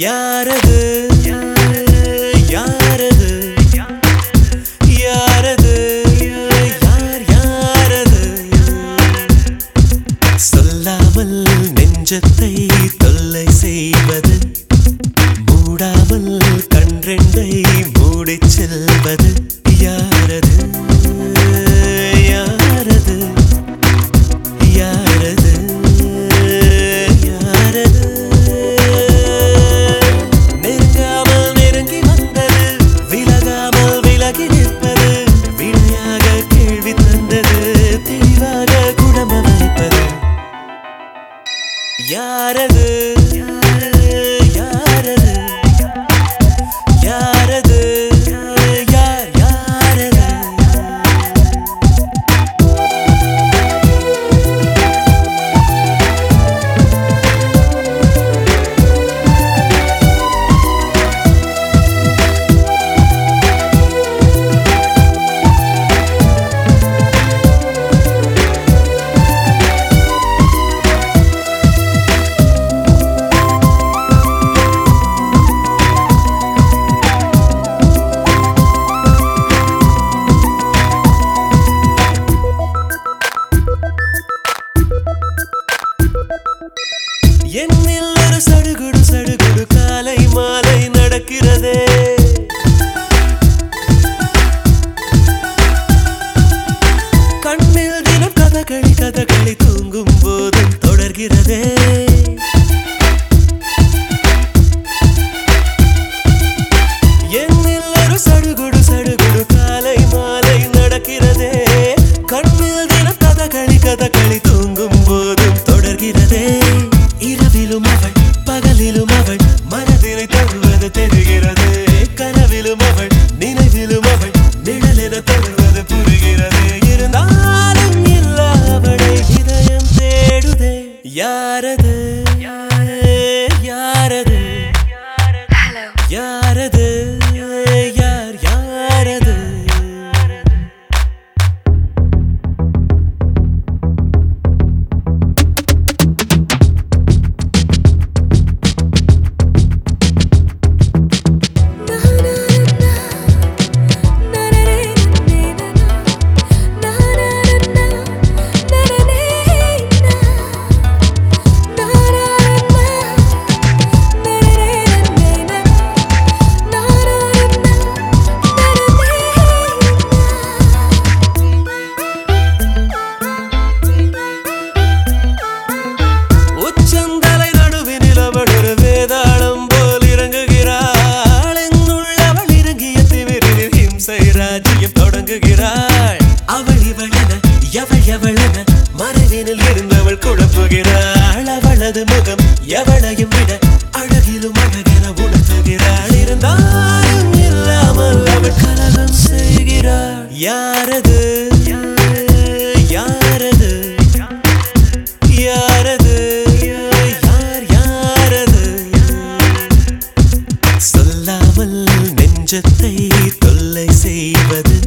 யாரது? நெஞ்சத்தை தொல்லை செய்வது. மூடாமல் やらず கண்களி கதகளி தூங்கும் போது தொடர்கிறதே. என்னில் ஒரு சடுகுடு சடுகுடு காலை மாலை நடக்கிறதே. கண்ணில் தின கதகளி கதகளி தூங்கும் போதும் தொடர்கிறதே. யாரது? கண்ணில் இருந்தவள் குழப்புகிறாள் அவளது முகம் எவளையும் விட அழகிலும் அழகென உணர்த்துகிறாள். இருந்தாலும் இல்லாமல் அவள் கலகம் செய்கிறாள். யாரது? யாரது? யாரது? யார் யாரது? சொல்லாமல் நெஞ்சத்தை தொல்லை செய்வது